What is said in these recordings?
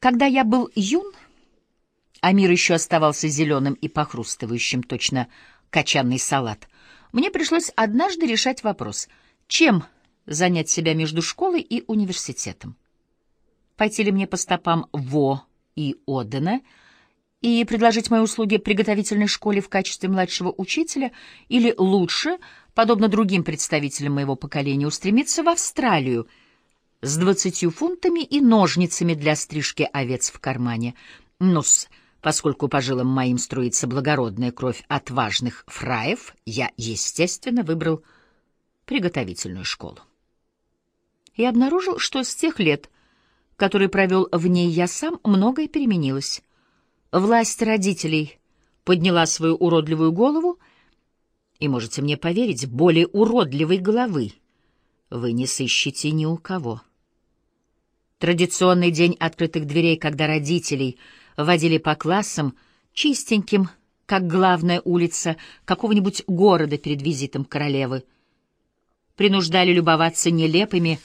Когда я был юн, а мир еще оставался зеленым и похрустывающим, точно качанный салат, мне пришлось однажды решать вопрос, чем занять себя между школой и университетом. Пойти ли мне по стопам Во и Одена и предложить мои услуги приготовительной школе в качестве младшего учителя, или лучше, подобно другим представителям моего поколения, устремиться в Австралию с двадцатью фунтами и ножницами для стрижки овец в кармане. ну поскольку по жилам моим струится благородная кровь отважных фраев, я, естественно, выбрал приготовительную школу. И обнаружил, что с тех лет, которые провел в ней я сам, многое переменилось. Власть родителей подняла свою уродливую голову, и, можете мне поверить, более уродливой головы вы не сыщете ни у кого. Традиционный день открытых дверей, когда родителей водили по классам, чистеньким, как главная улица какого-нибудь города перед визитом королевы, принуждали любоваться нелепыми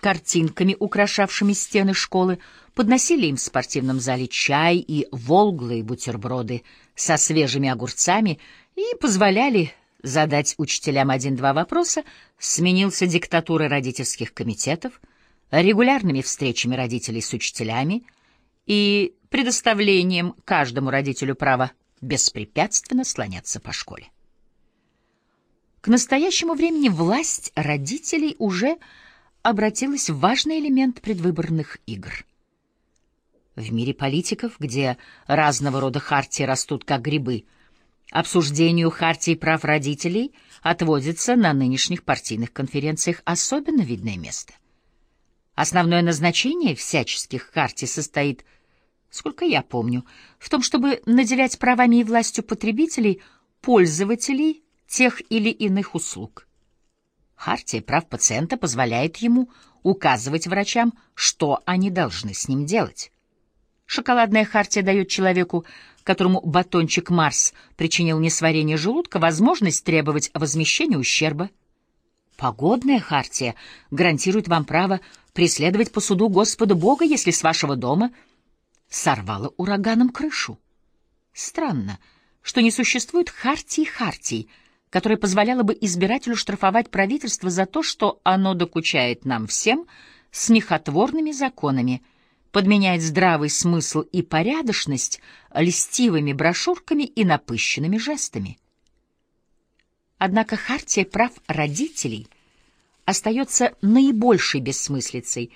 картинками, украшавшими стены школы, подносили им в спортивном зале чай и волглые бутерброды со свежими огурцами и позволяли задать учителям один-два вопроса, сменился диктатурой родительских комитетов — регулярными встречами родителей с учителями и предоставлением каждому родителю права беспрепятственно слоняться по школе. К настоящему времени власть родителей уже обратилась в важный элемент предвыборных игр. В мире политиков, где разного рода хартии растут как грибы, обсуждению хартии прав родителей отводится на нынешних партийных конференциях особенно видное место — Основное назначение всяческих хартий состоит, сколько я помню, в том, чтобы наделять правами и властью потребителей, пользователей тех или иных услуг. Хартия прав пациента позволяет ему указывать врачам, что они должны с ним делать. Шоколадная хартия дает человеку, которому батончик Марс причинил несварение желудка, возможность требовать возмещения ущерба. Погодная хартия гарантирует вам право преследовать по суду Господа Бога, если с вашего дома сорвало ураганом крышу. Странно, что не существует хартии хартий, которая позволяла бы избирателю штрафовать правительство за то, что оно докучает нам всем смехотворными законами, подменяет здравый смысл и порядочность льстивыми брошюрками и напыщенными жестами. Однако хартия прав родителей — остается наибольшей бессмыслицей,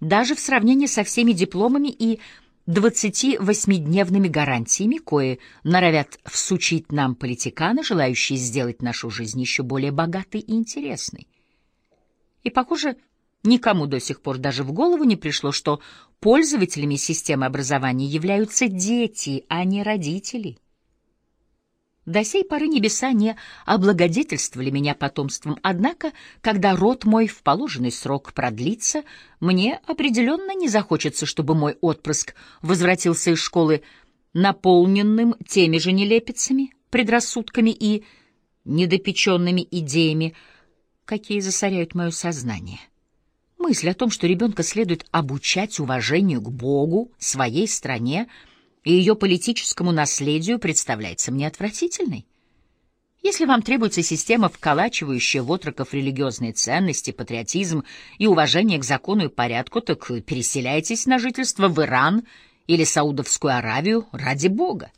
даже в сравнении со всеми дипломами и 28-дневными гарантиями, кое норовят всучить нам политиканы, желающие сделать нашу жизнь еще более богатой и интересной. И, похоже, никому до сих пор даже в голову не пришло, что пользователями системы образования являются дети, а не родители. До сей поры небеса не облагодетельствовали меня потомством, однако, когда род мой в положенный срок продлится, мне определенно не захочется, чтобы мой отпрыск возвратился из школы наполненным теми же нелепицами, предрассудками и недопеченными идеями, какие засоряют мое сознание. Мысль о том, что ребенка следует обучать уважению к Богу, своей стране — и ее политическому наследию представляется мне отвратительной. Если вам требуется система, вколачивающая в отроков религиозные ценности, патриотизм и уважение к закону и порядку, так переселяйтесь на жительство в Иран или Саудовскую Аравию ради Бога.